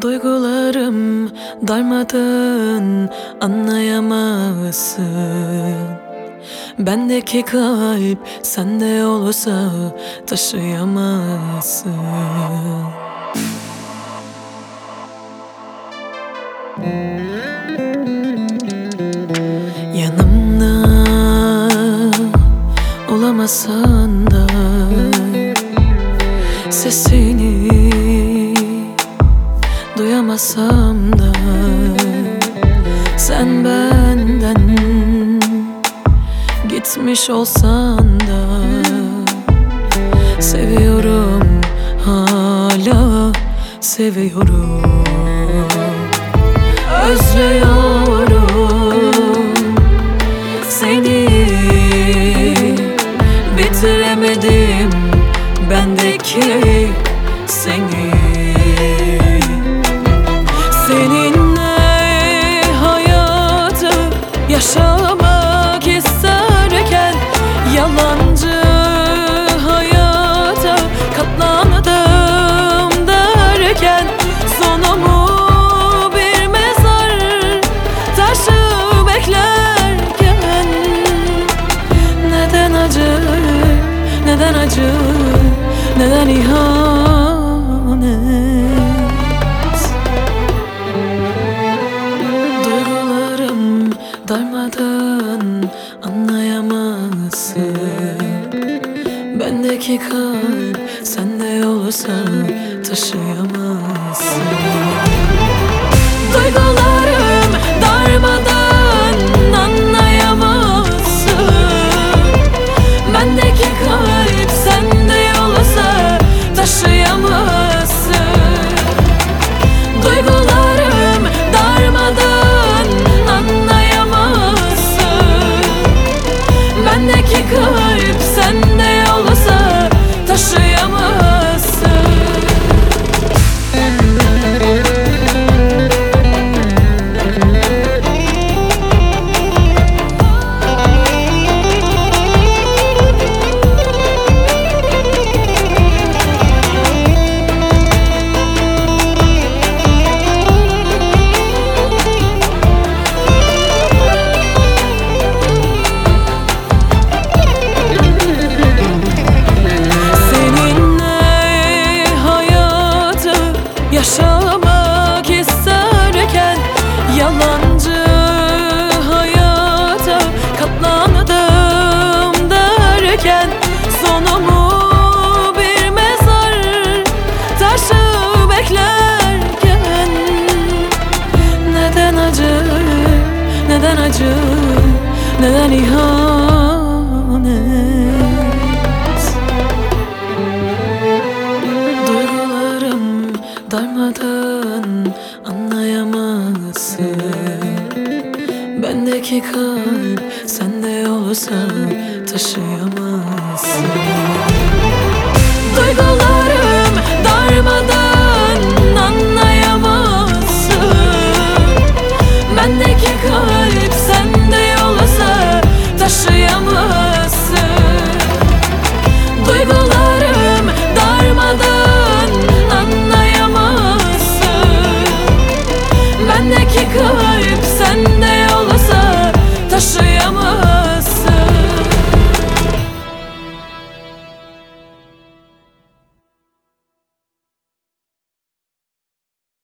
Duygularım darmadağın anlayamazsın. Bendeki kalp sende olsa taşıyamazsın. Yanımda olamasan da Sesini duyamasam da Sen benden gitmiş olsan da Seviyorum hala seviyorum. Özlüyorum neden acı, neden ihanet? Duygularım darmadan anlayamazsın. Bendeki kalp sende olsa taşıyamazsın acı, neden ihanet Duygularım darmadan anlayamazsın. Bendeki kalp sende olsa taşıyamazsın. Duygularım